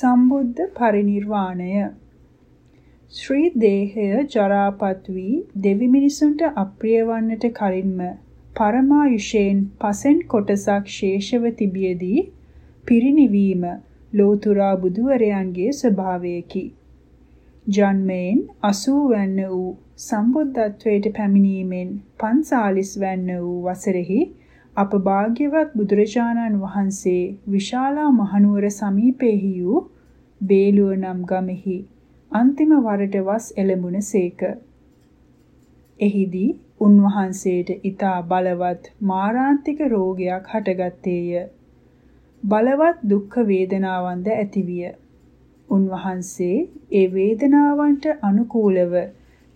සම්බුද්ධ පරිනිර්වාණය ශ්‍රී දේහය ජරාපත් වී දෙවි මිනිසුන්ට අප්‍රිය වන්නට කලින්ම පරමායුෂයෙන් පසෙන් කොටසක් ශේෂව තිබියදී පිරිනිවීම ලෝතුරා බුදුවරයන්ගේ ස්වභාවයකි. ජන්මයෙන් 80 වන්න වූ සම්බුද්ධත්වයට පැමිණීමෙන් 45 වන්න වූ වසරෙහි අප භාග්‍යවත් බුදුරජාණන් වහන්සේ විශාලා මහනුවර සමීපෙහි වූ බේලුව නම් ගමෙහි අන්තිම වරට වස් එළඹුණ සේක. එහිදී උන්වහන්සේට ඊතා බලවත් මාරාන්තික රෝගයක් හටගත්තේය. බලවත් දුක් වේදනාවන්ද ඇතිවිය. උන්වහන්සේ ඒ වේදනාවන්ට අනුකූලව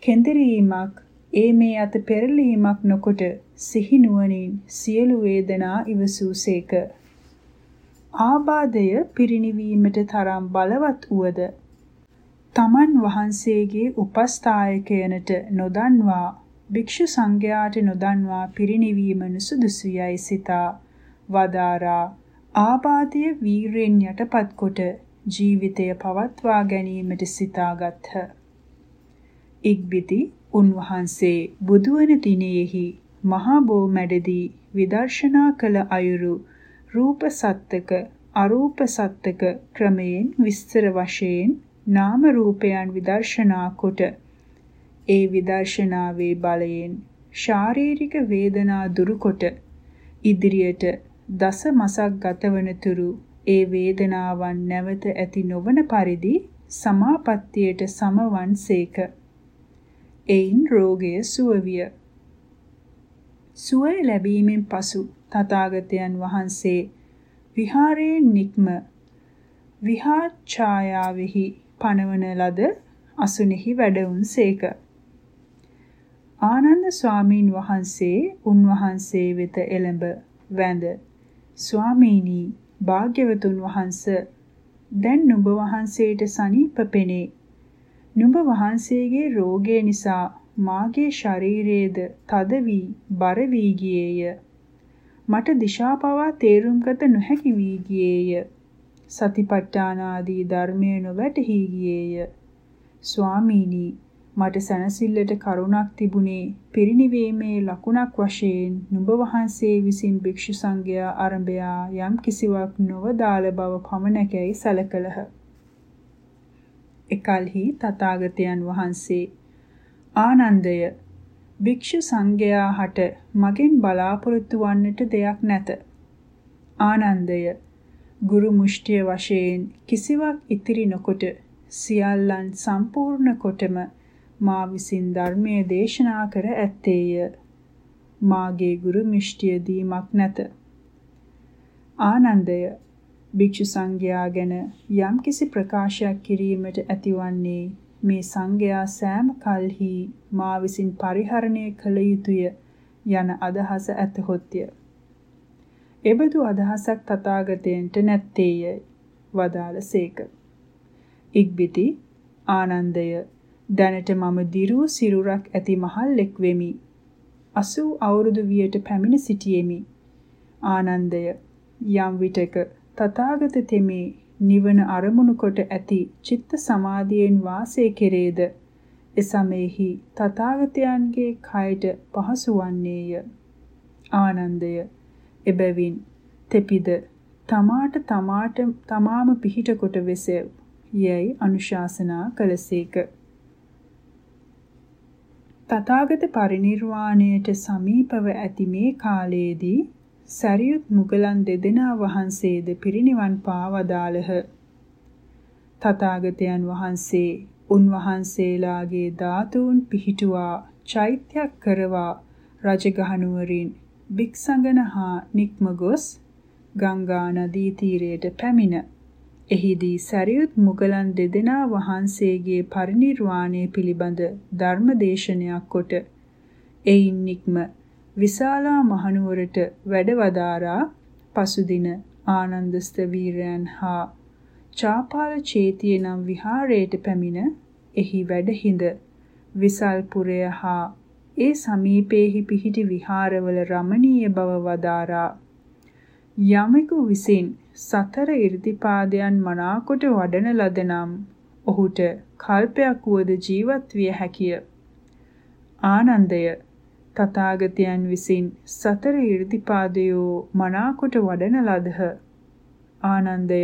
කෙඳිරීමක් ඒ මේ අත පෙරලීමක් නොකොට සිහි නුවණින් සියලු වේදනා ඉවසූසේක. ආබාධය පිරිණිවීමට තරම් බලවත් වුවද තමන් වහන්සේගේ උපස්ථායකයනට නොදන්වා භික්ෂු සංඝයාට නොදන්වා පිරිණිවීම නුසුදුසුයයි සිතා වදාරා ආබාධය වීරයෙන් යටපත් කොට ජීවිතය පවත්වා ගැනීමට සිතාගත්හ. ඉක්බිති උන්වහන්සේ බුදුවන දිනෙහි මහා බෝ මැඩදී විදර්ශනා කළ අයුරු රූප සත්තක අරූප සත්තක ක්‍රමයෙන් විස්තර වශයෙන් නාම රූපයන් විදර්ශනා කොට ඒ විදර්ශනාවේ බලයෙන් ශාරීරික වේදනා දුරුකොට ඉදිරියට දස මසක් ගතවන තුරු ඒ වේදනාවන් නැවත ඇති නොවන පරිදි සමාපත්තියට සමවන්සේක. එයින් රෝගය සුවවිය. සුවය ලැබීමෙන් පසු තථාගතයන් වහන්සේ විහාරයෙන් නික්ම විහාර ඡායාවෙහි පනවන ලද අසුනේහි වැඩවුන්සේක. ආනන්ද ස්වාමීන් වහන්සේ උන්වහන්සේ වෙත එළඹ වැඳ ස්වාමීනි භාග්‍යවතුන් වහන්ස දැන් නුඹ වහන්සේට සනීප පෙනේ. නුඹ වහන්සේගේ රෝගය නිසා මාගේ ශරීරයේද තද වී බර වී ගියේය. මට දිශා පවා තේරුම්ගත නොහැකි වී ගියේය. සතිපට්ඨාන ආදී ධර්මයේ නොවැටහි ගියේය. ස්වාමීනි මට සනසිල්ලට කරුණක් තිබුණේ පිරිණිවීමේ ලකුණක් වශයෙන් නුඹ වහන්සේ විසින් භික්ෂු සංඝයා ආරම්භයා යම් කිසිවක් නොවදාළ බව පමණකයි සැලකලහ. එකල්හි තථාගතයන් වහන්සේ ආනන්දය භික්ෂු සංඝයා හට මගෙන් බලාපොරොත්තු වන්නට දෙයක් නැත. ආනන්දය ගුරු මුෂ්ටිය වශයෙන් කිසිවක් ඉතිරි නොකොට සියල්ලන් සම්පූර්ණ කොටම මා විසින් ධර්මයේ දේශනා කර ඇත්තේය. මාගේ ගුරු මුෂ්ටිය දීමක් නැත. ආනන්දය භික්ෂු සංඝයා ගැන යම්කිසි ප්‍රකාශයක් කිරීමට ඇතිවන්නේ මේ සංඝයා සෑම කල්හි මා විසින් පරිහරණය කළ යුතුය යන අදහස ඇතහොත්ය. එබඳු අදහසක් තථාගතයන්ට නැත්තේය වදාළසේක. ඉක්බිති ආනන්දය දැනට මම දිරූ සිරුරක් ඇති මහල්ලෙක් වෙමි. 80 අවුරුදු වියට පැමිණ සිටියෙමි. ආනන්දය යම් විටක තථාගත තෙමේ නිවන අරමුණු කොට ඇති චිත්ත සමාධියෙන් වාසය කෙරේද? එසමෙහි තථාගතයන්ගේ කයට පහසු වන්නේය. ආනන්දය. එබැවින් තෙපිද තමාට තමාට තමාම පිහිට කොට වෙසෙව් යයි අනුශාසනා කළසේක. තථාගත පරිණිර්වාණයට සමීපව ඇති මේ කාලයේදී සරියුත් මුගලන් දෙදෙනා වහන්සේද පිරිනිවන් පාවදාලහ තථාගතයන් වහන්සේ උන්වහන්සේලාගේ ධාතුන් පිහිටුවා චෛත්‍යයක් කරවා රජගහනුවරින් භික්ෂංගන හා නික්ම ගොස් ගංගා නදී තීරයට පැමිණ. එහිදී සරියුත් මුගලන් දෙදෙනා වහන්සේගේ පරිණිරවාණය පිළිබඳ ධර්ම දේශනයක් කොට එයින් නික්ම විශාලා මහනුවරට වැඩවදාරා පසුදින ආනන්දස්ත වීරයන් හා චාපාල චේතිය නම් විහාරයට පැමිණ එහි වැඩ හිඳ විසල්පුරය හා ඒ සමීපයේහි පිහිටි විහාරවල රමණීය බව වදාරා යමෙකු විසින් සතර 이르දිපාදයන් මනාකොට වඩන ලද නම් ඔහුට කල්පයක් වුවද ජීවත් විය හැකිය. ආනන්දය තථාගතයන් විසින් සතර 이르දිපාදයෝ මනාකොට වඩන ලදහ. ආනන්දය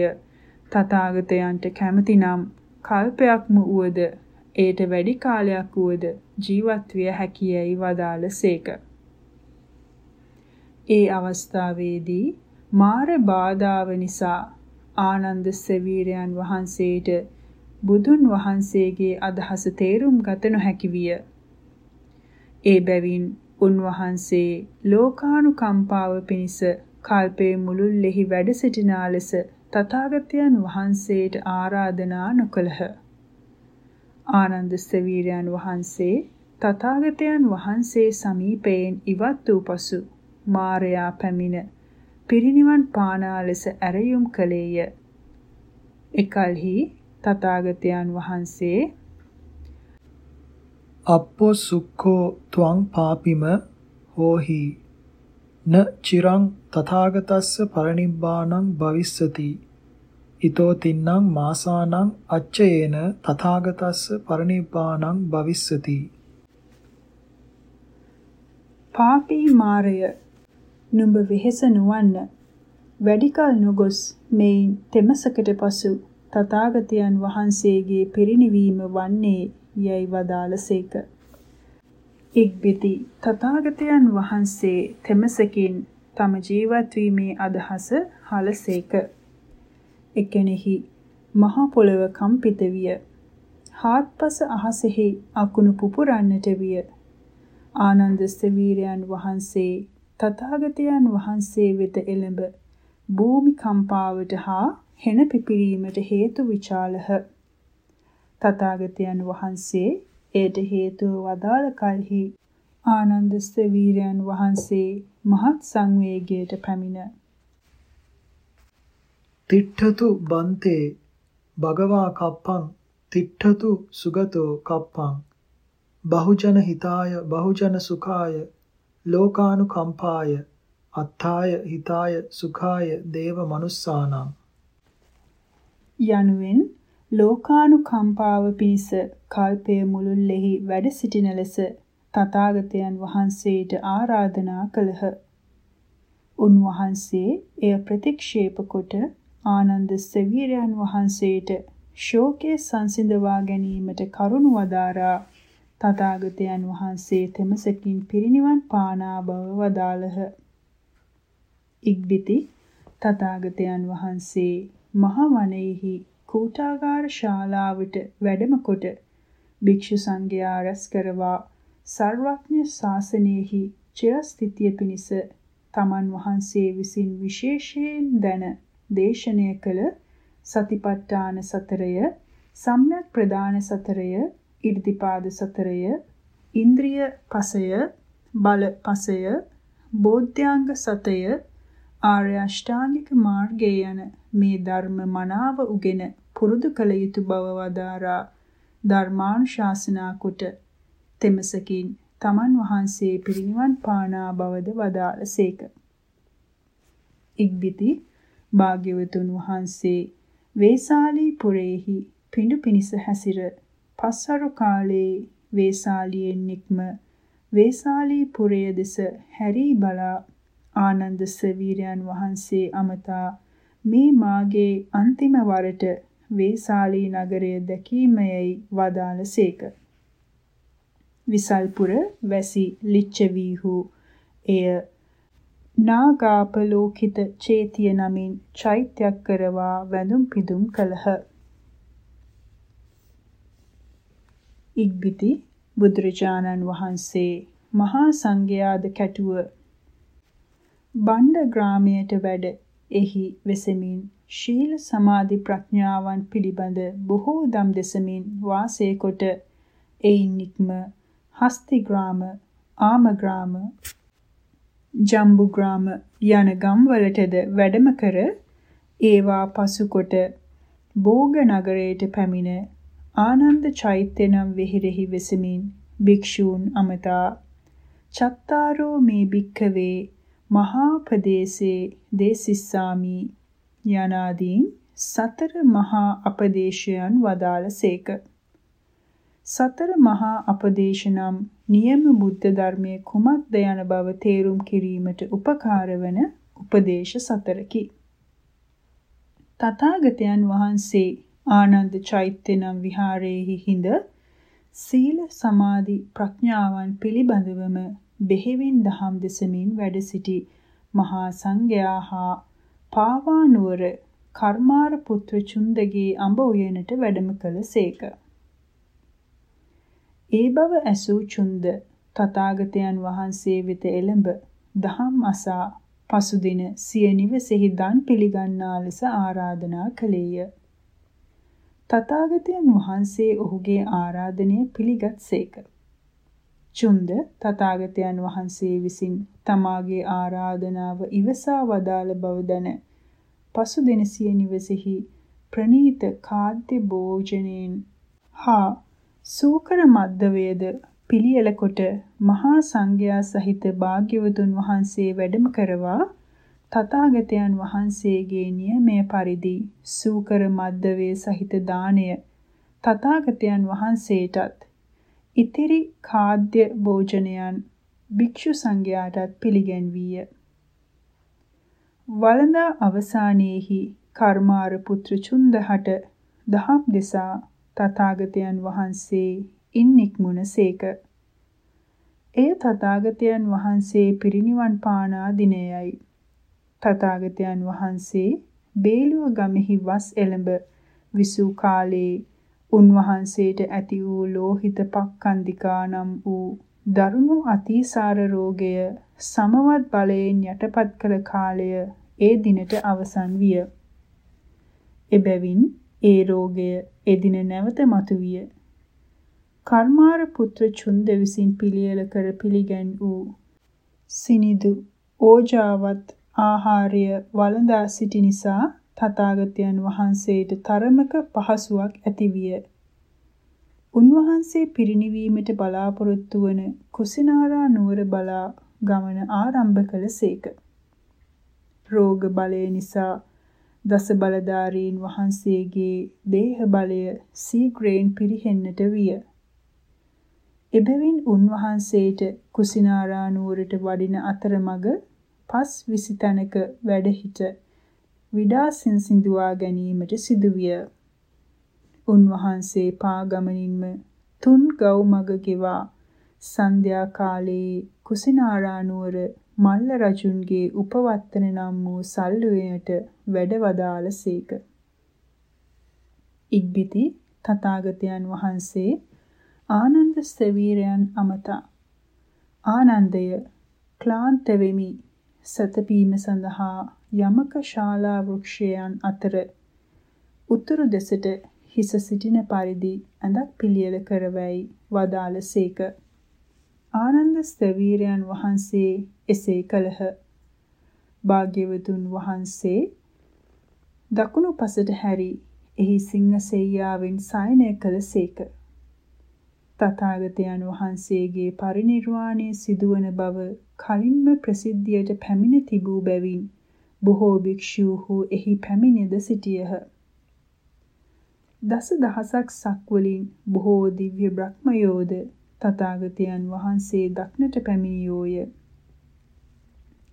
තථාගතයන්ට කැමතිනම් කල්පයක්ම වුවද ඒට වැඩි කාලයක් වුවද ජීවත් විය හැකියයි වදාළසේක. ඒ අවස්ථාවේදී මාර බාධාව නිසා ආනන්ද සෙවීරයන් වහන්සේට බුදුන් වහන්සේගේ අදහස තේරුම් ගත නොහැකි විය. ඒ බැවින් උන්වහන්සේ ලෝකානුකම්පාව පිණිස කල්පයේ මුළුල්ලෙහි වැඩ සිටිනා ලෙස තථාගතයන් වහන්සේට ආරාධනා නොකළහ. ආනන්ද සෙවීරයන් වහන්සේ තථාගතයන් වහන්සේ සමීපයෙන් ඉවත් වූ පසු මාරයා පැමිණ පිරිනිවන් පානා ලෙස ඇරයුම් කළේය. එකල්හි තථාගතයන් වහන්සේ අප්පෝ සුක්ඛෝ ත්වං පාපිම හෝහි। න චිරං තථාගතස්ස පරිනිබ්බාණං භවිස්සති। ඊතෝ තින්නම් මාසානං අච්චයේන තථාගතස්ස පරිනිබ්බාණං භවිස්සති। පාපී මාරය නුඹ වෙහෙස නොවන්න. වැඩිකල් නොගොස් මෙයින් තෙමසකට පසු තථාගතයන් වහන්සේගේ පිරිනිවීම වන්නේ යයි වදාළසේක. ඉක්බිති තථාගතයන් වහන්සේ තෙමසකින් තම ජීවත් වීමේ අදහස හලසේක. එකෙනෙහි මහ පොළව කම්පිත විය. හාත්පස අහසෙහි අකුණු පුපුරන්නට විය. ආනන්ද ස්තවීරයන් වහන්සේ තථාගතයන් වහන්සේ වෙත එළඹ භූමි කම්පාවට හා හෙන පිපිරීමට හේතු විචාලහ. තථාගතයන් වහන්සේ එයට හේතුව වදාළ කලෙහි ආනන්ද ස්තවීරයන් වහන්සේ මහත් සංවේගයට පැමිණ. තිට්ඨතු බන්තේ භගවා කප්පං තිට්ඨතු සුගතෝ කප්පං. බහුජන හිතාය බහුජන සුඛාය ලෝකානුකම්පාය අත්ථාය හිතාය සුඛාය දේව මනුස්සානං යනුවෙන් ලෝකානුකම්පාව පිණිස කල්පයේ මුළුල්ලෙහි වැඩ සිටින ලෙස තථාගතයන් වහන්සේට ආරාධනා කළහ. උන්වහන්සේ එය ප්‍රතික්ෂේප කොට ආනන්ද සෙවීරයන් වහන්සේට ශෝකයේ සංසිඳවා ගැනීමට කරුණ වදාරා තථාගතයන් වහන්සේ තෙමසකින් පිරිනිවන් පානා බව වදාළහ. ඉක්බිති තථාගතයන් වහන්සේ මහ වනයේහි කූටාගාර ශාලාවට වැඩම කොට භික්ෂු සංඝයා රැස් කරවා සර්වඥ ශාසනයෙහි චිරස්ථිතිය පිණිස තමන් වහන්සේ විසින් විශේෂයෙන් දැන දේශනය කළ සතිපට්ඨාන සතරය සම්‍යක් ප්‍රදාන සතරය ඉර්ධිපාද සතරය, ඉන්ද්‍රිය පසය, බල පසය, බෝධ්‍යාංග සතය, ආර්ය අෂ්ටාංගික මාර්ගය යන මේ ධර්ම මනාව උගෙන පුරුදු කළ යුතු බව වදාරා ධර්මානුශාසනා කොට තෙමසකින් තමන් වහන්සේ පිරිනිවන් පානා බවද වදාළසේක. ඉක්බිති භාග්‍යවතුන් වහන්සේ වේසාලී පුරේහි පිඬු පිනිස හැසිර පස්වරු කාලයේ වේසාලියෙන් නික්ම වේසාලී පුරය දෙස හැරී බලා ආනන්ද සවීරයන් වහන්සේ අමතා මේ මාගේ අන්තිම වරට වේසාලී නගරය දැකීමයයි වදාළසේක. විසල්පුර වැසි ලිච්ඡවීහු එය නාගාපලෝකිත චේතිය නමින් චෛත්‍යයක් කරවා වැඳුම් පිදුම් කළහ. ඉක්බිති බුදුරජාණන් වහන්සේ මහා සංඝයාද කැටුව බණ්ඩ ග්‍රාමයට වැඩ. එහි වෙසමින් ශීල සමාධි ප්‍රඥාවන් පිළිබඳ බොහෝ දම් දෙසමින් වාසය කොට එයින් නික්ම හස්ති ග්‍රාම ආම ග්‍රාම ජම්බු ග්‍රාම යන ගම්වලටද වැඩම කර ඒවා පසුකොට බෝග නගරයට පැමිණ ආනන්ද චෛත්‍ය නම් වෙහිරෙහි වෙසමින් භික්ෂූන් අමතා චත්තාරෝ මේ භික්ඛවේ මහා ප්‍රදේශේ දේසිස්සාමි යනාදීන් සතර මහා අපදේශයන් වදාළසේක. සතර මහා අපදේශ නම් නියම බුද්ධ ධර්මයේ කුමක්ද යන බව තේරුම් කිරීමට උපකාර වන උපදේශ සතරකි. තථාගතයන් වහන්සේ ආනන්ද චෛත්‍ය නම් විහාරයේහි හිඳ සීල සමාධි ප්‍රඥාවන් පිළිබඳවම බෙහෙවින් දහම් දෙසමින් වැඩ සිටි මහා සංඝයා හා පාවා නුවර කර්මාර පුත්‍ර චුන්දගේ අඹ උයනට වැඩම කළසේක. ඒ බව ඇසූ චුන්ද තථාගතයන් වහන්සේ වෙත එළඹ දහම් අසා පසුදින සිය නිවසේහි දන් පිළිගන්නා ලෙස ආරාධනා කළේය. තථාගතයන් වහන්සේ ඔහුගේ ආරාධනය පිළිගත්සේක. චුන්ද තථාගතයන් වහන්සේ විසින් තමාගේ ආරාධනාව ඉවසා වදාළ බව දැන පසුදින සිය නිවසේහි ප්‍රනීත කාද්‍ය භෝජනෙන් හා සූකර මද්දවේද පිළියෙල කොට මහා සංඝයා සහිත භාග්‍යවතුන් වහන්සේ වැඩම කරවා තථාගතයන් වහන්සේගේ නියමය පරිදි සූකර මද්දවේ සහිත දාණය තථාගතයන් වහන්සේටත් ඉතිරි කාද්‍ය භෝජනයන් භික්ෂු සංඝයාටත් පිළිගැන්වීය. වළඳා අවසානයේහි කර්මාර පුත්‍ර චුන්දහට දහම් දෙසා තථාගතයන් වහන්සේ ඉන් නික්මුණසේක. එය තථාගතයන් වහන්සේ පිරිනිවන් පානා දිනයයි. තථාගතයන් වහන්සේ බේලුව ගමෙහි වස් එළඹ විසූ කාලේ උන්වහන්සේට ඇති වූ ලෝහිත පක්කන්දිකා නම් වූ දරුණු අතිසාර රෝගය සමවත් බලයෙන් යටපත් කළ කාලය ඒ දිනට අවසන් විය. එබැවින් ඒ රෝගය එදින නැවත මතුවිය. කර්මාර පුත්‍ර චුන්ද විසින් පිළියෙල කර පිළිගැන් වූ සිනිදු ඕජාවත් ආහාරය වළඳා සිටි නිසා තථාගතයන් වහන්සේට තරමක පහසුවක් ඇතිවිය. උන්වහන්සේ පිරිණිවීමට බලාපොරොත්තු වන කුසිනාරා නුවර බලා ගමන ආරම්භ කළසේක. රෝග බලය නිසා දස බලධාරීන් වහන්සේගේ දේහ බලය සීග්‍රේන් පිරිහෙන්නට විය. එබැවින් උන්වහන්සේට කුසිනාරා නුවරට වඩින අතරමඟ පස් විසි තැනක වැඩ සිට විඩාසින් සිඳුවා ගැනීමට සිදුවිය. උන්වහන්සේ පාගමනින්ම තුන් ගව් මග ගෙවා සන්ධ්‍යා කාලයේ කුසිනාරා නුවර මල්ල රජුන්ගේ උපවත්තන නම් වූ සල්ලුවයට වැඩ වදාළසේක. ඉක්බිති තථාගතයන් වහන්සේ ආනන්ද ස්තවීරයන් අමතා ආනන්දය ක්ලාන්ත වෙමි සතපීම සඳහා යමක ශාලා වෘක්ෂයන් අතර උතුරු දෙසට හිස සිටින පරිදි ඇඳක් පිළියෙල කරවයි වදාළසේක ආනන්ද ස්තවීරයන් වහන්සේ එසේ කළහ. භාග්‍යවතුන් වහන්සේ දකුණු පසට හැරි එහි සිංහසෙයියාවෙන් සයනය කළසේක තථාගතයන් වහන්සේගේ පරිනිර්වාණය සිදුවන බව කලින්ම ප්‍රසිද්ධියට පැමිණ තිබූ බැවින් බොහෝ භික්ෂූහු එහි පැමිණෙද සිටියහ. දස දහසක් සක්වලින් බොහෝ දිව්‍ය බ්‍රහ්මයෝද තථාගතයන් වහන්සේ දක්නට පැමිණියෝය.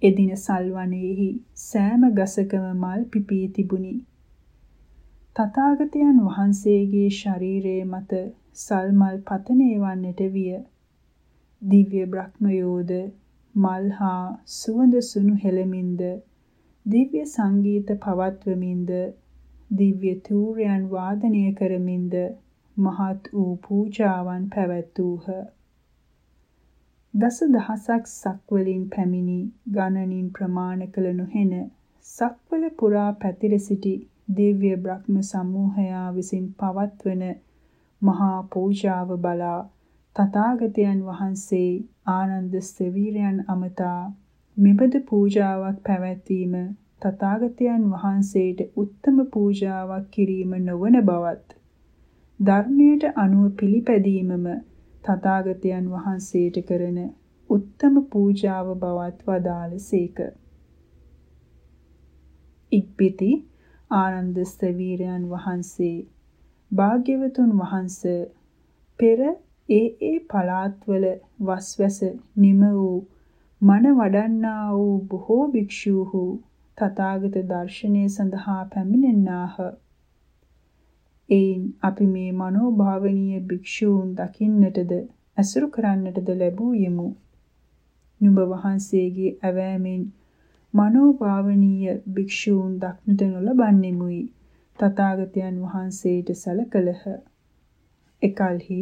එදින සල්වනයේහි සෑම ගසකම මල් පිපී තිබුණි. තථාගතයන් වහන්සේගේ ශරීරයේ මත සල්මල් පතනේ වන්නට විය. දිව්‍ය බ්‍රහ්මයෝද මල් හා සුවඳ සුණු හෙළමින්ද දිව්‍ය සංගීත පවත්වමින්ද දිව්‍ය තූර්යයන් වාදනය කරමින්ද මහත් වූ පූජාවන් පැවැත්වූහ. දස දහසක් සක්වලින් පැමිණි ගණනින් ප්‍රමාණ කළ නොහෙන සක්වල පුරා පැතිර සිටි දිව්‍ය බ්‍රහ්ම සමූහයා විසින් පවත්වන මහා පූජාව බලා තථාගතයන් වහන්සේ ආනන්ද ස්තවීරයන් අමතා මෙබඳු පූජාවක් පැවැත්වීම තථාගතයන් වහන්සේට උත්තම පූජාවක් කිරීම නොවන බවත් ධර්මයට අනුව පිළිපැදීමම තථාගතයන් වහන්සේට කරන උත්තම පූජාව බවත් වදාළසේක. ඉක්පිති ආනන්ද ස්තවීරයන් වහන්සේ භාග්‍යවතුන් වහන්සේ පෙර ඒ ඒ පළාත්වල වස්වැස නිම වූ මන වඩන්නා වූ බොහෝ භික්ෂූහු තථාගත දර්ශනය සඳහා පැමිණෙන්නාහ. එයින් අපි මේ මනෝභාවනීය භික්ෂූන් දකින්නටද ඇසුරු කරන්නටද ලැබූ යෙමු. නුඹ වහන්සේගේ ඇවෑමෙන් මනෝභාවනීය භික්ෂූන් දක්නට නොලබන්නෙමුයි. තථාගතයන් වහන්සේට සැලකලහ. එකල්හි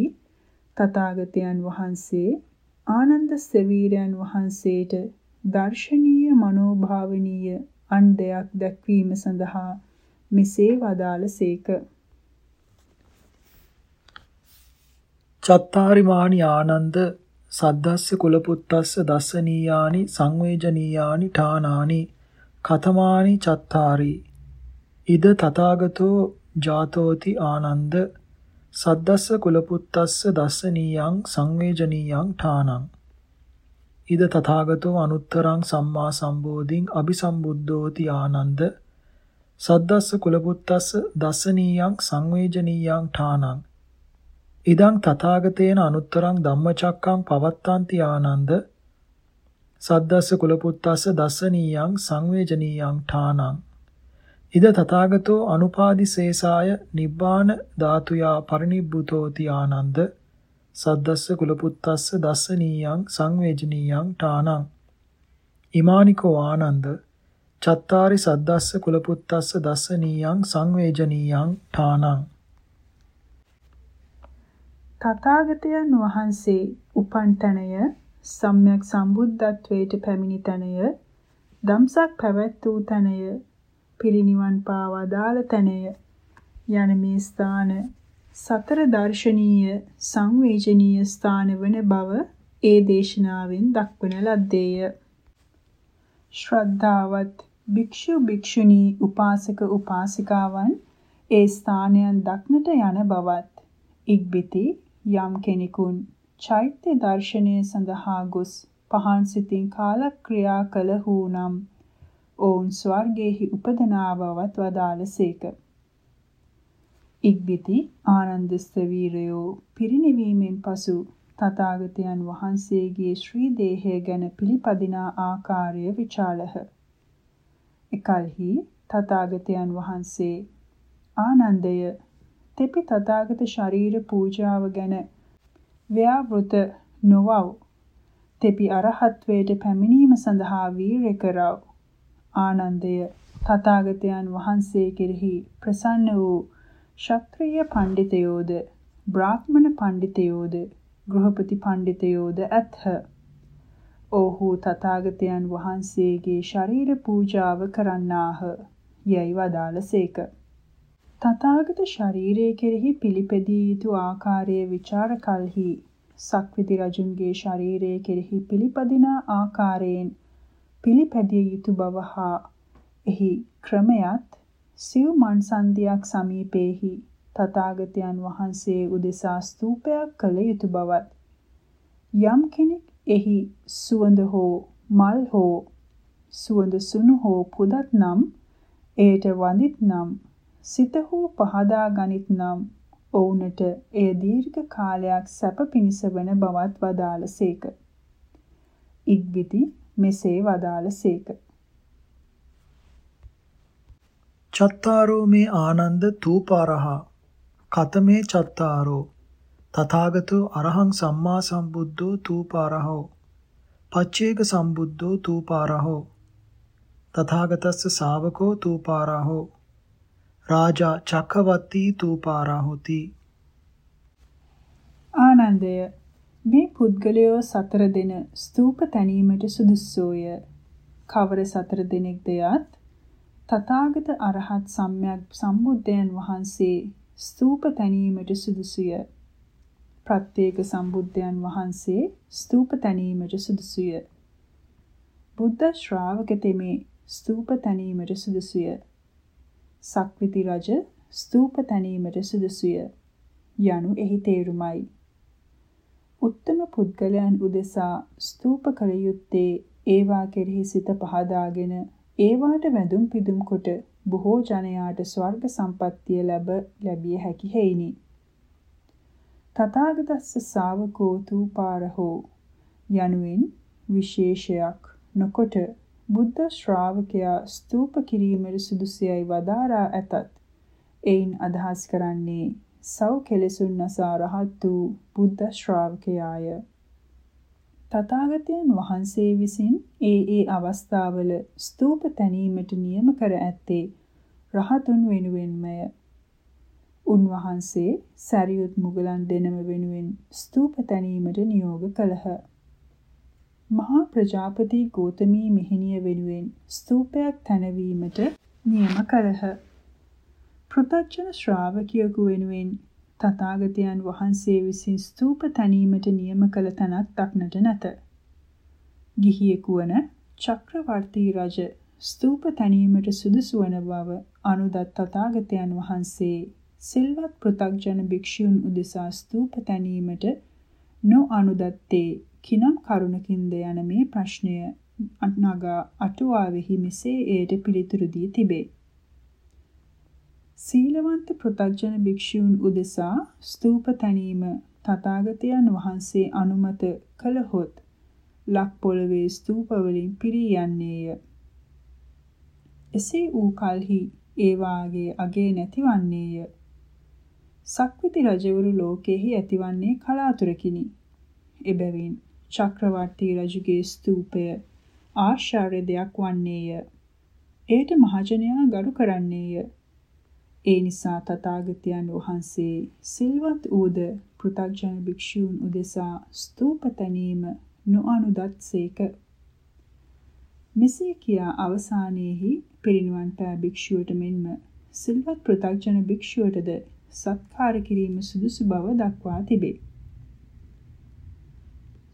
තථාගතයන් වහන්සේ ආනන්ද සෙවීරයන් වහන්සේට දර්ශනීය මනෝභාවනීය අන් දෙයක් දැක්වීම සඳහා මෙසේ වදාළසේක. චත්තාරිමානි ආනන්ද සද්දස්ස කුලපුත්තස්ස දස්සනීයානි සංවේජනීයානි ඨානානි කතමානි චත්තාරි ඉද තථාගතෝ ජාතෝති ආනන්ද සද්දස්ස කුලපුත්තස්ස දස්සනීයං සංවේජනීයං ඨානං ඉද තථාගතෝ අනුත්තරං සම්මා සම්බෝධින් අபிසම්බුද්ධෝති ආනන්ද සද්දස්ස කුලපුත්තස්ස දස්සනීයං සංවේජනීයං ඨානං ඉදං තථාගතේන අනුත්තරං ධම්මචක්කං පවත්තන්ති ආනන්ද. සද්දස්ස කුලපුත්තස්ස දස්සනීයං සංවේජනීයං ඨානං. ඉද තථාගතෝ අනුපාදිශේෂාය නිබ්බාන ධාතුයා පරිනිබ්බුතෝති ආනන්ද. සද්දස්ස කුලපුත්තස්ස දස්සනීයං සංවේජනීයං ඨානං. ඉමානිකෝ ආනන්ද. චත්තාරි සද්දස්ස කුලපුත්තස්ස දස්සනීයං සංවේජනීයං ඨානං. තථාගතයන් වහන්සේ උපන් තැනය සම්්‍යක් සම්බුද්ධත්වයට පැමිණි තැනය දම්සක් පැවැත් වූ තැනය පිරිනිවන් පාවා දාල තැනය යන මේ ස්ථාන සතර දර්ශනීය සංවේජනීය ස්ථාන වන බව ඒ දේශනාවෙන් දක්වන ලද්දේය. ශ්‍රද්ධාවත් භික්ෂු භික්ෂුණී උපාසක උපාසිකාවන් ඒ ස්ථානයන් දක්නට යන බවත් ඉක්බිති යම් කෙනෙකුන් චෛත්‍ය දර්ශනය සඳහා ගොස් පහන් සිතින් කාලක්‍රියා කළහු නම් ඔවුන් ස්වර්ගයේහි උපදනා බවත් වදාළසේක. ඉක්බිති ආනන්ද ස්තවීරයෝ පිරිනිවීමෙන් පසු තථාගතයන් වහන්සේගේ ශ්‍රී දේහය ගැන පිළිපදිනා ආකාරය විචාලහ. එකල්හි තථාගතයන් වහන්සේ ආනන්දය තෙපි තථාගත ශරීර පූජාව ගැන ව්‍යාවෘත නොවව්. තෙපි අරහත්වයට පැමිණීම සඳහා වීරය කරව. ආනන්දය තථාගතයන් වහන්සේ කෙරෙහි ප්‍රසන්න වූ ශාත්‍රීය පඬිතයෝද බ්‍රාහ්මණ පඬිතයෝද ගෘහපති පඬිතයෝද ඇත්හ. ඔහු තථාගතයන් වහන්සේගේ ශරීර පූජාව කරන්නාහ යයි වදාළසේක. තථාගත ශරීරය කෙරෙහි පිළිපැදිය යුතු ආකාරය ਵਿਚාර කලෙහි. සක්විති රජුන්ගේ ශරීරය කෙරෙහි පිළිපදිනා ආකාරයෙන් පිළිපැදිය යුතු බව හා එහි ක්‍රමයත් සිව් මන්සන්දියක් සමීපේහි තථාගතයන් වහන්සේ උදෙසා ස්තූපයක් කළ යුතු බවත්. යම් කෙනෙක් එහි සුවඳ හෝ මල් හෝ සුවඳ සුණු හෝ පුදත් නම් එයට වඳිත් නම් සිත හෝ පහදා ගනිත් නම් ඔවුන්ට එය දීර්ඝ කාලයක් සැප පිණිස වන බවත් වදාළසේක. ඉක්බිති මෙසේ වදාළසේක. චත්තාරෝ මේ ආනන්ද තූපාරහා. කතමේ චත්තාරෝ. තථාගතෝ අරහං සම්මා සම්බුද්ධෝ තූපාරහෝ. පච්චේක සම්බුද්ධෝ තූපාරහෝ. තථාගතස්ස ශාවකෝ තූපාරහෝ. රාජා චක්කවර්ති තූපාරහෝති ආනන්දය මේ පුද්ගලයෝ සතර දෙන ස්තූප තැනීමට සුදුස්සෝය. කවර සතර දෙනෙක්ද යත් තථාගත අරහත් සම්්‍යක් සම්බුද්ධයන් වහන්සේ ස්තූප තැනීමට සුදුසුය. ප්‍රත්‍යේක සම්බුද්ධයන් වහන්සේ ස්තූප තැනීමට සුදුසුය. බුද්ධ ශ්‍රාවක තෙමේ ස්තූප තැනීමට සුදුසුය. සක්විති රජ ස්තූප තැනීමට සුදුසුය. යනු එහි තේරුමයි. උත්තම පුද්ගලයන් උදෙසා ස්තූප කළ යුත්තේ ඒවා කෙරෙහි සිත පහදාගෙන ඒවාට වැඳුම් පිදුම් කොට බොහෝ ජනයාට ස්වර්ග සම්පත්තිය ලැබ ලැබිය හැකි හේිනි. තථාගතස්ස ශාවකෝ තූපාරහෝ යනුවෙන් විශේෂයක් නොකොට බුද්ධ ශ්‍රාවකයා ස්තූප කිරීමට සුදුසුයයි වදාරා ඇතත් එයින් අදහස් කරන්නේ සව් කෙලෙසුන් නසා රහත් වූ බුද්ධ ශ්‍රාවකයාය. තථාගතයන් වහන්සේ විසින් ඒ ඒ අවස්ථාවල ස්තූප තැනීමට නියම කර ඇත්තේ රහතුන් වෙනුවෙන්මය. උන්වහන්සේ සරියුත් මුගලන් දෙනම වෙනුවෙන් ස්තූප තැනීමට නියෝග කළහ. මහා ප්‍රජාපති ගෝතමී මෙහෙණිය වෙනුවෙන් ස්තූපයක් තැනවීමට නියම කළහ. පෘථග්ජන ශ්‍රාවකියෙකු වෙනුවෙන් තථාගතයන් වහන්සේ විසින් ස්තූප තැනීමට නියම කළ තැනක් දක්නට නැත. ගිහියෙකු වන චක්‍රවර්ති රජ ස්තූප තැනීමට සුදුසු වන බව අනුදත් තථාගතයන් වහන්සේ සිල්වත් පෘථග්ජන භික්ෂූන් උදෙසා ස්තූප තැනීමට නොඅනුදත්තේ කිනම් කරුණකින්ද යන මේ ප්‍රශ්නය නගා අටුවාවෙහි මෙසේ එයට පිළිතුරු දී තිබේ. සීලවන්ත පෘථග්ජන භික්ෂූන් උදෙසා ස්තූප තැනීම තථාගතයන් වහන්සේ අනුමත කළහොත් ලක් පොළවේ ස්තූප වලින් පිරී යන්නේය. එසේ වූ කලෙහි ඒ වාගේ අගේ නැතිවන්නේය. සක්විති රජවරු ලෝකෙහි ඇතිවන්නේ කලාතුරකිනි. එබැවින් චක්‍රවර්ති රජුගේ ස්තූපය ආශ්චර්ය දෙයක් වන්නේය. ඒට මහජනයා ගරු කරන්නේය. ඒ නිසා තථාගතයන් වහන්සේ සිල්වත් ඌද පෘථග්ජන භික්ෂූන් උදෙසා ස්තූප තැනීම නොඅනුදත්සේක. මෙසේ කියා අවසානයේහි පිරිනිවන් පෑ භික්ෂුවට මෙන්ම සිල්වත් පෘථග්ජන භික්ෂුවටද සත්කාර කිරීම සුදුසු බව දක්වා තිබේ.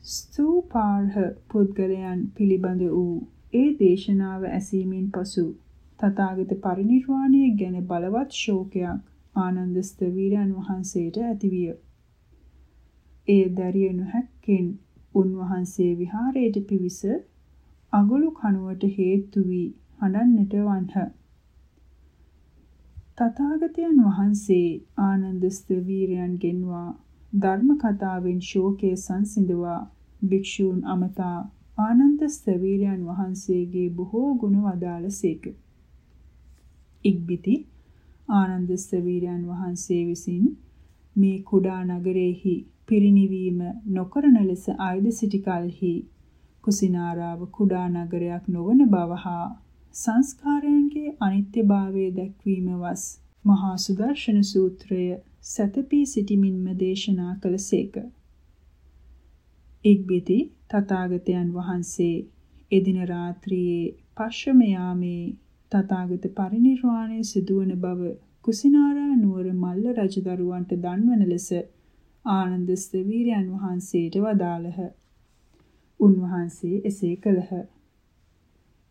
ස්තූපාර්හ පුද්ගලයන් පිළිබඳ වූ ඒ දේශනාව ඇසීමෙන් පසු තථාගත පරිනිර්වාණය ගැන බලවත් ශෝකයක් ආනන්ද ස්තවීරයන් වහන්සේට ඇතිවිය. එය දැරිය නොහැක්කෙන් උන්වහන්සේ විහාරයට පිවිස අගලු කණුවට හේතු වී හඬන්නට වන්හ. තථාගතයන් වහන්සේ ආනන්ද ස්තවීරයන් ගෙන්වා ධර්ම කතාවෙන් ශෝකයේ සංසිඳවා භික්ෂූන් අමතා ආනන්ද ස්තවීරයන් වහන්සේගේ බොහෝ ගුණ වදාළසේක. ඉක්බිති ආනන්ද ස්තවීරයන් වහන්සේ විසින් මේ කුඩා නගරයේහි පිරිණිවීම නොකරන ලෙස ආයුධ සිටි කලෙහි කුසිනාරාව කුඩා නගරයක් නොවන බව හා සංස්කාරයන්ගේ අනිත්‍යභාවය දැක්වීම වස් මහා සුදර්ශන සූත්‍රය සතපී සිටිමින්ම දේශනා කළසේක. ඉක්බිති තථාගතයන් වහන්සේ එදින රාත්‍රියේ පශ්චම යාමේ තථාගත පරිනිර්වාණය සිදුවන බව කුසිනාරා නුවර මල්ල රජදරුවන්ට දන්වන ලෙස ආනන්ද ස්තවීරයන් වහන්සේට වදාළහ. උන්වහන්සේ එසේ කළහ.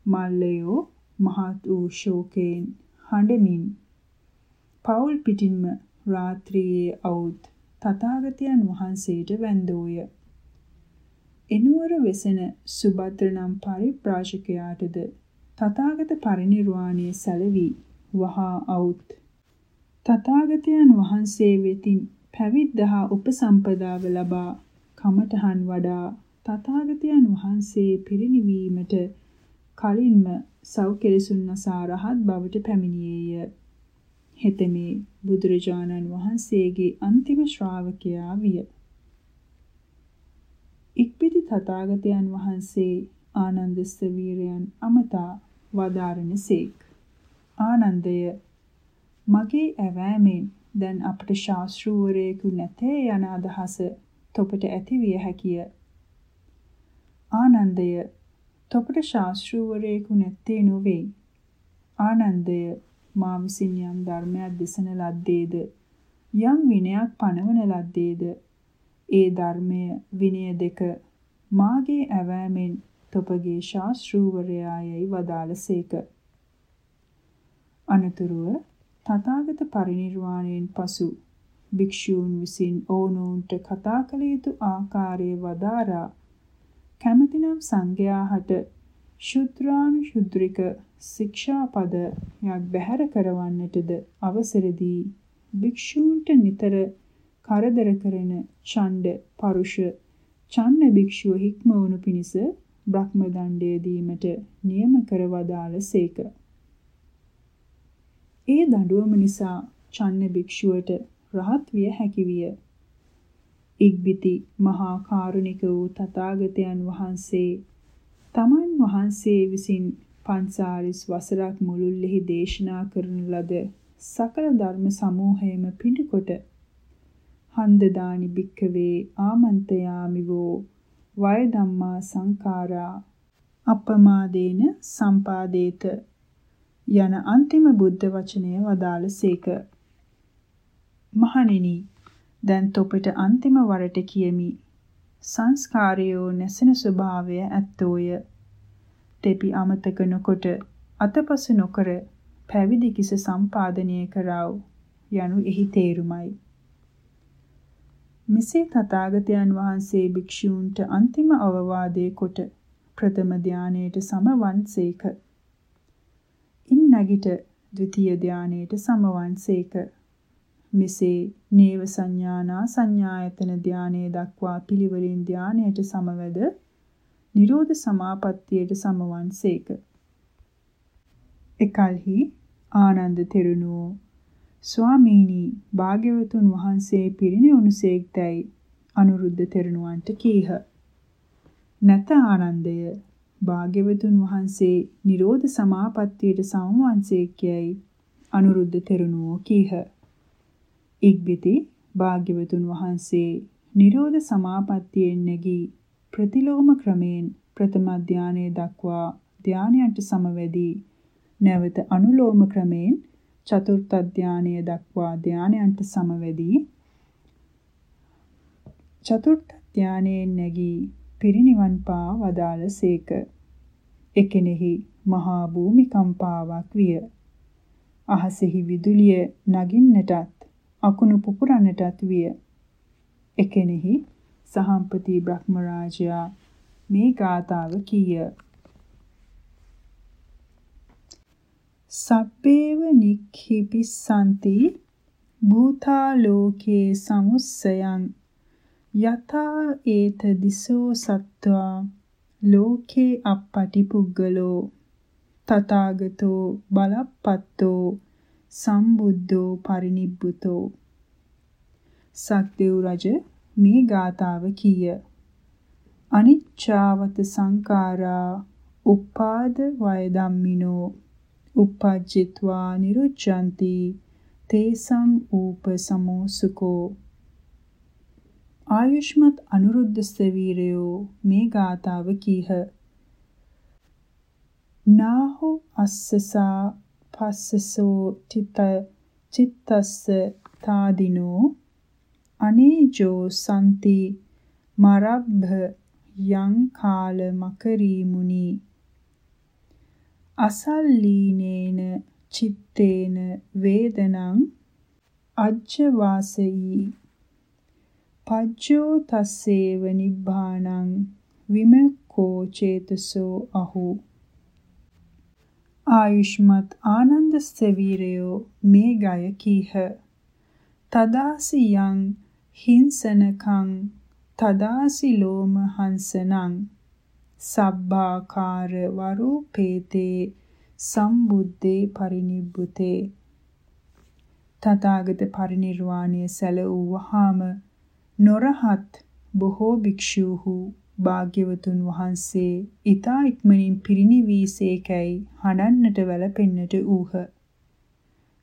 මල්ලයෝ මහත් වූ ශෝකයෙන් හඬමින් පෞල් පිටින්ම රාත්‍රියේ අවුත් තථාගතයන් වහන්සේට වැඳෝය. එනුවර වෙසෙන සුභද්‍ර නම් පරිබ්‍රාජකයාටද තථාගත පරිනිර්වාණය සැලවි වහා අවුත් තථාගතයන් වහන්සේ වෙතින් පැවිද්ද හා උපසම්පදාව ලබා කමඨහන් වඩා තථාගතයන් වහන්සේ පිරිනිවීමට කලින්ම සෞඛ්‍යසුන් නසා රහත් බවට පැමිණියේය. හෙතෙමේ බුදුරජාණන් වහන්සේගේ අන්තිම ශ්‍රාවකයා විය. ඉක්බිති තථාගතයන් වහන්සේ ආනන්ද ස්තවීරයන් අමතා වදාරණසේක්. ආනන්දය මගේ ඇවෑමෙන් දැන් අපට ශාස්ත්‍රූවරයෙකු නැතේ යන අදහස තොපට ඇතිවිය හැකිය. ආනන්දය තොපට ශාස්ත්‍රූවරයෙකු නැත්තේ නොවේ. ආනන්දය මා විසින් යම් ධර්මයක් දෙසන ලද්දේද යම් විනයක් පනවන ලද්දේද ඒ ධර්මය විනය දෙක මාගේ ඇවෑමෙන් තොපගේ ශාස්ත්‍රූවරයායයි වදාළසේක. අනතුරුව තථාගත පරිනිර්වාණයෙන් පසු භික්ෂූන් විසින් ඕනෝන්ට කතා කළ යුතු ආකාරය වදාරා කැමැතිනම් සංඝයාහට ශුද්‍රානුශුද්‍රික ශික්ෂාපදයක් බැහැර කරවන්නටද අවසර දී භික්ෂූන්ට නිතර කරදර කරන ඡණ්ඩ පරුෂ චන්න භික්ෂුව හික්මවනු පිණිස බ්‍රහ්ම දණ්ඩය දීමට නියම කර වදාළසේක. ඒ දඬුවම නිසා චන්න භික්ෂුවට රහත් විය හැකි විය. ඉක්බිති මහා කාරුණික වූ තථාගතයන් වහන්සේ තමන් වහන්සේ විසින් පන්සාරිස් වසරක් මුළුල්ලෙහි දේශනා කරන ලද සකල ධර්ම සමූහයම පිටකොට හන්දදානි භික්කවේ ආමන්තයාමිවෝ වය ධම්මා සංඛාරා අපමාදේන සම්පාදේත යන අන්තිම බුද්ධ වචනය වදාළසේක. මහණෙනි දැන් තොපට අන්තිම වරට කියමි. සංස්කාරයෝ නැසෙන ස්වභාවය ඇත්තෝය. තෙපි අමතක නොකොට අතපස නොකර පැවිදි කිස සම්පාදනය කරව යනු එහි තේරුමයි. මෙසේ තථාගතයන් වහන්සේ භික්ෂූන්ට අන්තිම අවවාදයේ කොට ප්‍රථම ධානයේට සමවන්සේක. ඉන් නැගිට ද්විතීය ධානයේට සමවන්සේක. මෙසේ නේව සංඥානා සංඥායතන ධානයේ දක්වා පිළිවෙලින් ධානයට සමවැද නිරෝධ සමාපත්තියට සමවන්සේක. එකල්හි ආනන්ද තෙරුණෝ ස්වාමීනි භාග්‍යවතුන් වහන්සේ පිරිනිවුණුසේක්තයි අනුරුද්ධ තෙරණුවන්ට කීහ. නැත ආනන්දය භාග්‍යවතුන් වහන්සේ නිරෝධ සමාපත්තියට සමවංශේක්යයි අනුරුද්ධ තෙරණුවෝ කීහ. ඉක්බිති භාග්‍යවතුන් වහන්සේ නිරෝධ සමාපත්තියෙන් නැගී ප්‍රතිලෝම ක්‍රමයෙන් ප්‍රථම ධානයේ දක්වා ධානයට සමවැදී නැවත අනුලෝම ක්‍රමයෙන් චතුර්ථ ධානය දක්වා ධානයන්ට සමවැදී චතුර්ථ ධානයෙන් නැගී පිරිනිවන් පා වදාළසේක. එකෙනෙහි මහා භූමිකම්පාවක් විය. අහසෙහි විදුලිය නගින්නටත් අකුණු පුපුරන්නටත් විය. එකෙනෙහි සහම්පති බ්‍රහ්මරාජයා මේ ගාතාව කීය. සබ්බේව නික්ඛිපිස්සanti භූතා ලෝකේ සමුස්සයං යතා ඒත දිසෝ සත්වා ලෝකේ අපපටි පුග්ගලෝ තථාගතෝ බලප්පත්තෝ සම්බුද්ධෝ පරිනිබ්බුතෝ සක්දේව් රජ මේ ගාතාව කීය. අනිච්චාවත සංඛාරා උපාද වය ධම්මිනෝ uppajjitva nirucchanti තේසං ූප සමෝසුකෝ ආයුෂ්මත් අනුරුද්ධ ස්තවීරයෝ මේ ගාතාව කීහ. නාහු අස්සසා පස්සසෝ තිත චිත්තස්ස තාදිනෝ අනේජෝ සම්ති මරබ්භ යං කාල මකරී මුනි අසල්ලීනේන චිත්තේන වේදනං අජ්ජ වාසී පජ්ජෝ තස්සේව නිබ්බානං විමකෝ චේතසෝ අහු. ආයුෂ්මත් ආනන්ද සෙවීරයෝ මේ ගය කීහ. තදාසි යං හිංසනකං තදාසි ලෝම හංසනං සබ්බාකාර වරූපේතේ සම්බුද්දේ පරිනිබ්බුතේ තථාගත පරිනිර්වාණය සැලවූවහාම නොරහත් බොහෝ භික්ෂූහු භාග්‍යවතුන් වහන්සේ ඊතා ඉක්මනින් පිරිනිවීසේකැයි හඬන්නට වැළපෙන්නට ඌහ.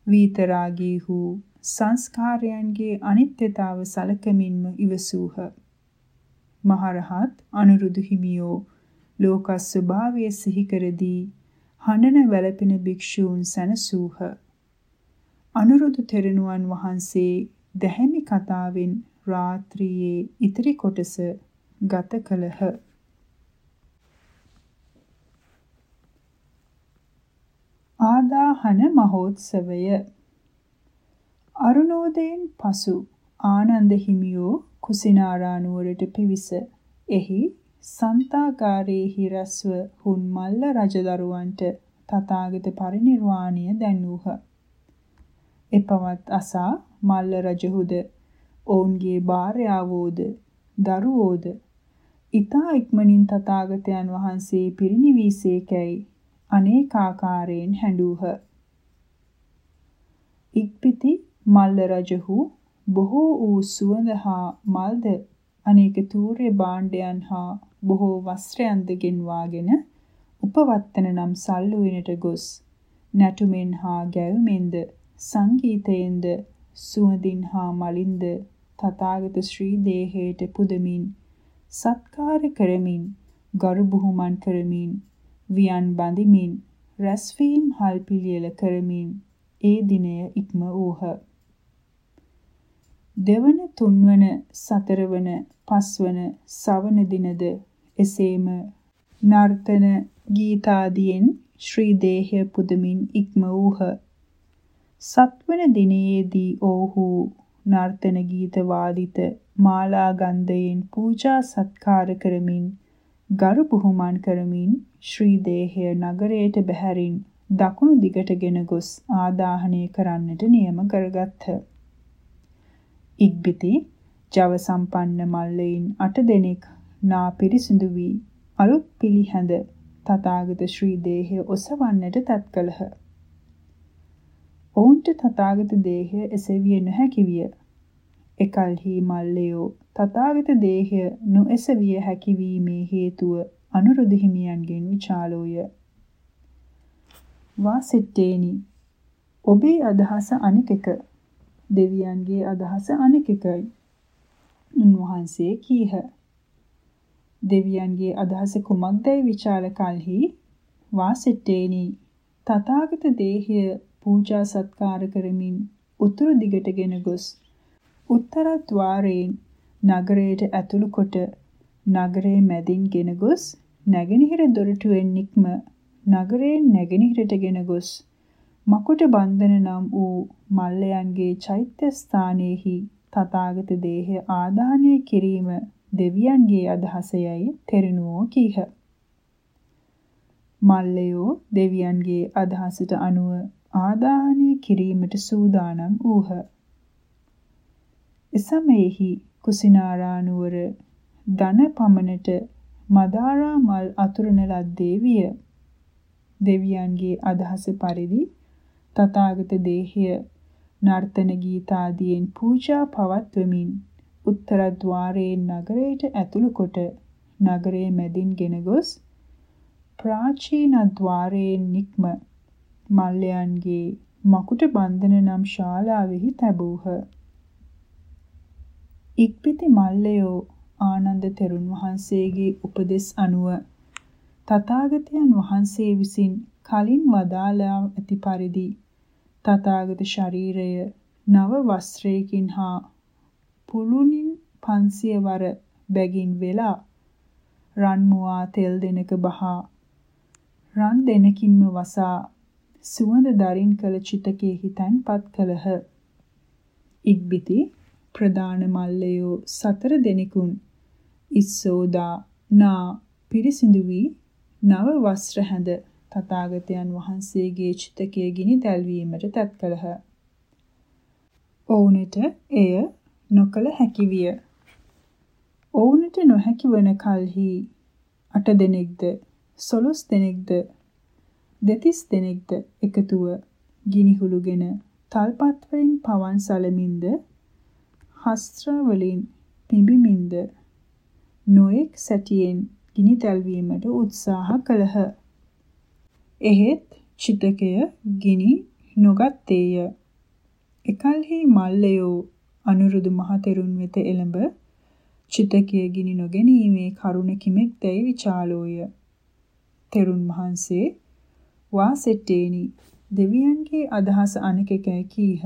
වීතරාගීහු සංස්කාරයන්ගේ අනිත්‍යතාව සලකමින්ම ඉවසූහ. මහරහත් අනුරුදු හිමියෝ ලෝක ස්වභාවය සිහි කරදී හඬන වැළපෙන භික්ෂූන් සැනසූහ. අනුරුදු තෙරණුවන් වහන්සේ දැහැමි කතාවෙන් රාත්‍රියේ ඉතිරි කොටස ගත කළහ. ආදාහන මහෝත්සවය අරුණෝදයෙන් පසු ආනන්ද හිමියෝ කුසිනාරා නුවරට පිවිස එහි සන්තාගාරයේ හිරස්ව හුන් මල්ල රජදරුවන්ට තථාගත පරිනිර්වාණය දැන්වූහ. එපවත් අසා මල්ල රජහුද ඔවුන්ගේ භාර්යාවෝද දරුවෝද ඊතා ඉක්මනින් තථාගතයන් වහන්සේ පිරිනිවීසේකැයි අනේකාකාරයෙන් හැඬූහ. ඉක්පිති මල්ල රජහු බොහෝ වූ සුවඳ හා මල්ද අනේක තූර්ය භාණ්ඩයන් හා බොහෝ වස්ත්‍රයන්ද ගෙන්වාගෙන උපවත්තන නම් සල්ලුවිනට ගොස් නැටුමෙන් හා ගැයුමෙන්ද සංගීතයෙන්ද සුවඳින් හා මලින්ද තථාගත ශ්‍රී දේහයට පුදමින් සත්කාර කරමින් ගරු බුහුමන් කරමින් වියන් බඳිමින් රැස්වීම් හල් පිළියෙල කරමින් ඒ දිනය ඉක්ම වූහ. දෙවන තුන්වන සතරවන පස්වන සවන දිනද එසේම නර්තන ගීතාදියෙන් ශ්‍රී දේහය පුදමින් ඉක්ම වූහ. සත්වන දිනයේදී ඔවුහු නර්තන ගීත වාදිත මාලා ගන්ධයෙන් පූජා සත්කාර කරමින් ගරු බුහුමන් කරමින් ශ්‍රී දේහය නගරයට බැහැරින් දකුණු දිගටගෙන ගොස් ආදාහනය කරන්නට නියම කරගත්හ. ඉක්බිති ජව සම්පන්න මල්ලයින් අට දෙනෙක් නා පිරිසිදු වී අලුත් පිළිහැඳ තථාගත ශ්‍රී දේහය ඔසවන්නට තත් කළහ. ඔවුන්ට තථාගත දේහය එසවිය නොහැකි විය. එකල්හි මල්ලයෝ තථාගත දේහය නොඑසවිය හැකි වීමේ හේතුව අනුරුද්ධ හිමියන්ගෙන් විචාලෝය. වාසිට්ටේනි ඔබේ අදහස අනෙක් එක දෙවියන්ගේ අදහස අනෙක් එකයි. උන්වහන්සේ කීහ. දෙවියන්ගේ අදහස කුමක්දයි විචාල කලෙහි? වාසිට්ටේනි. තථාගත දේහය පූජා සත්කාර කරමින් උතුරු දිගටගෙන ගොස්. උත්තර ద్వාරයෙන් නගරයට ඇතුළු කොට නගරයේ මැදින් ගෙන ගොස්. නැගෙනහිර දොරටුවෙන් නික්ම නගරයෙන් නැගෙනහිරටගෙන ගොස්. මකුට බන්ධන නම් වූ මල්ලයන්ගේ චෛත්‍ය ස්ථානයේහි තථාගත දේහය ආදානය කිරීම දෙවියන්ගේ අදහසයයි තෙරණුවෝ කීහ. මල්ලයෝ දෙවියන්ගේ අදහසට අනුව ආදාහනය කිරීමට සූදානම් වූහ. එසමයෙහි කුසිනාරා නුවර ධන පමණට මදාරා මල් අතුරන ලද්දේ විය. දෙවියන්ගේ අදහස පරිදි තථාගත දේහය නර්තන ගීත ආදීන් පූජා පවත්වමින් උත්තර ద్వාරයේ නගරයට ඇතුළු කොට නගරයේ මැදින් ගෙන ගොස් ප්‍රාචීන ద్వාරයේ නික්ම මල්ලයන්ගේ මකුට බන්ධන නම් ශාලාවෙහි තැබූහ. ඉක්පිති මල්ලයෝ ආනන්ද තෙරුන් වහන්සේගේ උපදෙස් අනුව තථාගතයන් වහන්සේ විසින් කලින් වදාළා ඇති පරිදි තථාගත ශරීරය නව වස්ත්‍රයකින් හා පුළුනින් 500 වර බැගින් වෙලා රන් මුවා තෙල් දෙනක බහා රන් දෙනකින්ම වසා සුවඳ දරින් කළ චිතකයෙහි තැන්පත් කළහ. ඉක්බිති ප්‍රදාන මල්ලයෝ සතර දෙනෙකුන් ඉස්සෝදා නා පිරිසිදු වී නව වස්ත්‍ර හැඳ තථාගතයන් වහන්සේගේ චිතකයේ ගිනි දැල්වීමට තත් කළහ. ඔවුන්ට එය නොකල හැකි විය. ඔවුන්ට නොහැකි වන කලෙහි අට දෙනෙක්ද සොළොස් දෙනෙක්ද දෙතිස් දෙනෙක්ද එකතුව ගිනිහුළුගෙන තල්පත් වලින් පවන් සලමින්ද හස්ත්‍ර වලින් පිඹිමින්ද නොඑක් සැටියෙන් ගිනි තැල්වීමට උත්සාහ කළහ. එහෙත් චිතකය ගිනි නොගත්තේය. එකල්හි මල්ලයෝ අනුරුදු මහතෙරුන් වෙත එළඹ චිතකය ගිනි නොගැනීමේ කරුණ කිමෙක්දැයි විචාලෝය. තෙරුන් වහන්සේ වාසෙට්ටේනි දෙවියන්ගේ අදහස අනෙකකයි කීහ.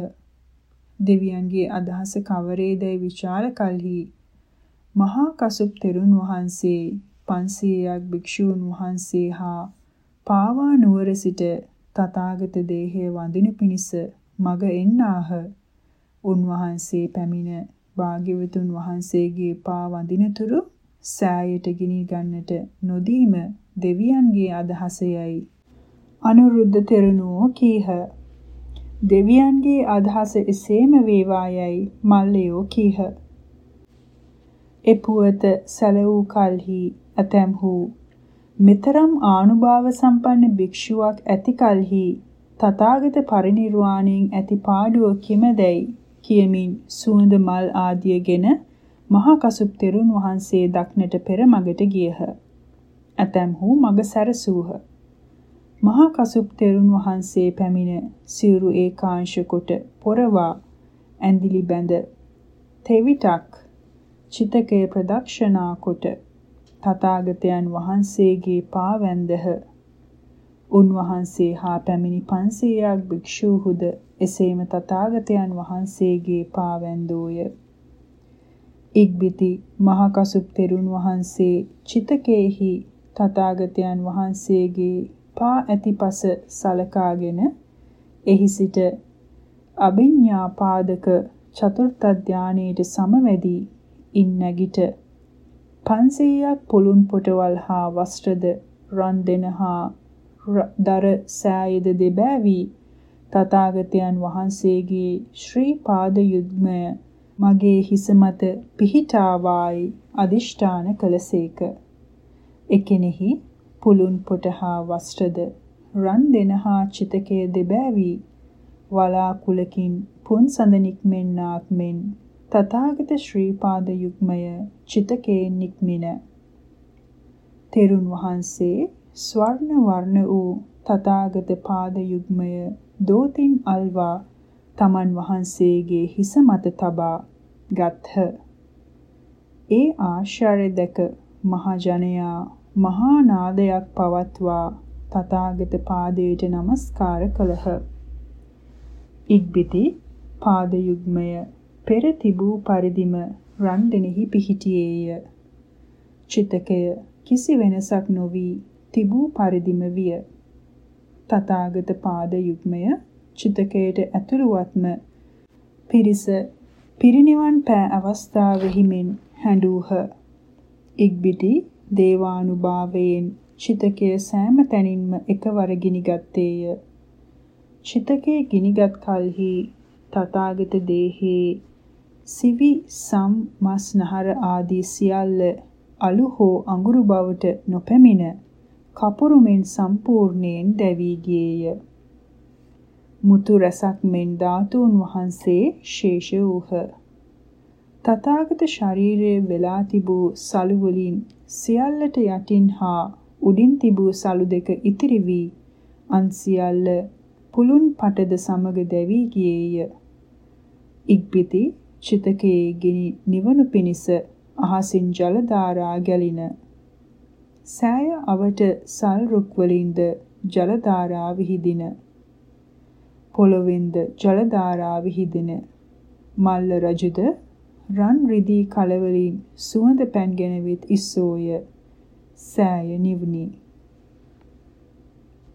දෙවියන්ගේ අදහස කවරේදයි විචාර කලෙහි මහා කසුප් තෙරුන් වහන්සේ 500ක් භික්ෂූන් වහන්සේ හා පාවා නුවර සිට තථාගත දේහය වඳිනු පිණිස මග එන්නාහ. උන්වහන්සේ පැමිණ භාග්‍යවතුන් වහන්සේගේ පා වඳිනතුරු සෑයට ගිනි ගන්නට නොදීම දෙවියන්ගේ අදහසයයි අනුරුද්ධ තෙරණුවෝ කීහ. දෙවියන්ගේ අදහස එසේම වේවායයි මල්ලයෝ කීහ. එපුවත සැලවූ කල්හි ඇතැම්හු මෙතරම් ආනුභාව සම්පන්න භික්ෂුවක් ඇති කලෙහි තථාගත පරිනිර්වාණයෙන් ඇති පාඩුව කිමදැයි කියමින් සුවඳ මල් ආදියගෙන මහා කසුප් තෙරුන් වහන්සේ දක්නට පෙර මගට ගියහ. ඇතැම්හු මග සැරසූහ. මහා කසුප් තෙරුන් වහන්සේ පැමිණ සිවුරු ඒකාංශ කොට පොරවා ඇඳිලි බැඳ තෙවිටක් චිතකය ප්‍රදක්ෂනා කොට තථාගතයන් වහන්සේගේ පා වැන්දහ. උන්වහන්සේ හා පැමිණි 500ක් භික්ෂූහුද එසේම තථාගතයන් වහන්සේගේ පා වැන්දෝය. ඉක්බිති මහ කසුප් තෙරුන් වහන්සේ චිතකේහි තථාගතයන් වහන්සේගේ පා ඇතිපස සලකාගෙන එහි සිට අභිඤ්ඤා පාදක චතුර්ථ ධානයේට සමවැදී ඉන් නැගිට 500ක් පුළුන් පොටවල් හා වස්ත්‍රද රන් දෙන හා දර සෑයද දෙබෑවි. තථාගතයන් වහන්සේගේ ශ්‍රී පාද යුග්මය මගේ හිස මත පිහිටාවායි අදිෂ්ඨාන කළසේක. එකෙනෙහි පුළුන් පොට හා වස්ත්‍රද රන් දෙන හා චිතකය දෙබෑවි. වලාකුලකින් පුන් සඳ නික්මෙන්නාක් මෙන් තථාගත ශ්‍රී පාද යුග්මය චිතකේ නික්මින තෙරුන් වහන්සේ ස්වර්ණ වර්ණ වූ තථාගත පාද යුග්මය දෝතින් අල්වා තමන් වහන්සේගේ හිස මත තබා ගත්හ. ඒ ආශ්චර්ය දැක මහා ජනයා මහා නාදයක් පවත්වා තථාගත පාදයට নমස්කාර කළහ. ඉක්බිති පාද යුග්මය පෙර තිබූ පරිදිම රන් දෙනෙහි පිහිටියේය. චිතකය කිසි වෙනසක් නොවි තිබූ පරිදිම විය. තථාගත පාද යුග්මය චිතකයට ඇතුළුවත්ම පිරිස පිරිනිවන් පෑ අවස්ථාවෙහි මෙන් හැඬූහ. ඉක්බිටි දේවානුභාවයෙන් චිතකය සෑම තැනින්ම එකවර ගිනිගත්තේය. චිතකයේ ගිනිගත් කලෙහි තථාගත දේහේ සිවි සම් මස් නහර ආදී සියල්ල අලු හෝ අඟුරු බවට නොපැමිණ කපුරු මෙන් සම්පූර්ණයෙන් දැවී ගියේය. මුතු රසක් මෙන් ධාතුන් වහන්සේ ශේෂ වූහ. තථාගත ශරීරයේ වෙලා තිබූ සලු වලින් සියල්ලට යටින් හා උඩින් තිබූ සලු දෙක ඉතිරි වී අන් සියල්ල පුළුන් පටද සමග දැවී ගියේය. ඉක්බිති චිතකයේ ගිනි නිවනු පිණිස අහසින් ජල ධාරා ගැලින. සෑය අවට සල් රුක් වලින්ද ජල ධාරා විහිදින. පොළොවෙන්ද ජල ධාරා විහිදින. මල්ල රජුද රන් රිදී කලවලින් සුවඳ පැන්ගෙන විත් ඉස්සෝය. සෑය නිවුනි.